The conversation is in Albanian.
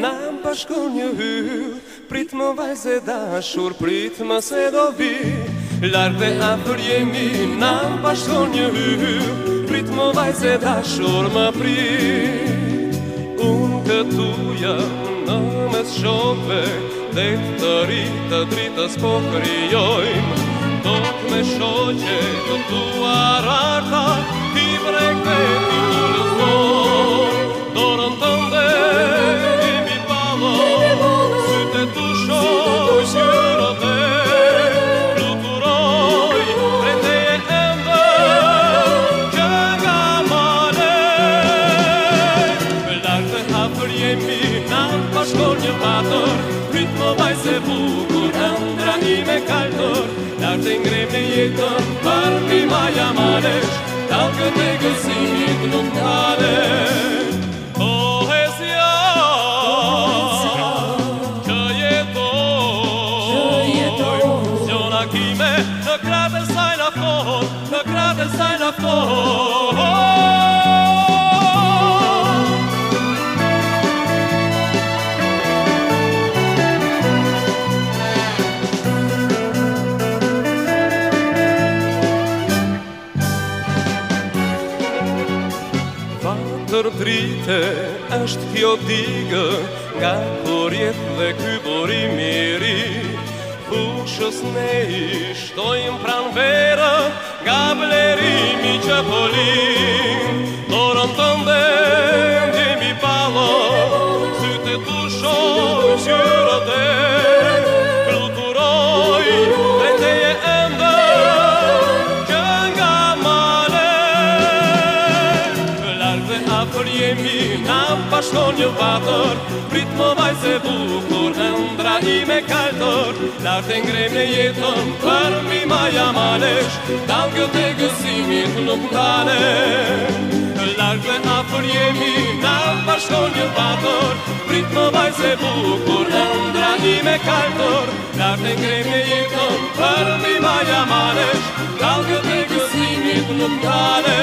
Na më një hy, prit më vajze dashur, prit më se do vi Larg dhe apër jemi, na më një hy, prit më vajze dashur, më prit Unë këtu jam në mes shope, dhe të rritë, të dritë, të spokërijojmë Do të me shoqe, do të tua Në mdra njime kalëtor Nartë n'greb n'jitën Par p'i maja malesh Talë këtë e gësimit nuk të Oh, Po e sija Po në kratën saj Në për drite është kjo digë Ka kurjet dhe ky i miri Fushës ne i shtojmë pran vera Ga blerimi që poli pashkon një vator Prit më vaj se bukur Në ndra i me kajtor Lartë të ngrem në jetën Për mi maja malesh Dal gjo të gësimit nuk tane Lartë dhe afër jemi Në pashkon një vator Prit më vaj se bukur Në ndra i me kajtor Lartë të ngrem në jetën Për mi maja malesh Dal gjo të gësimit nuk tane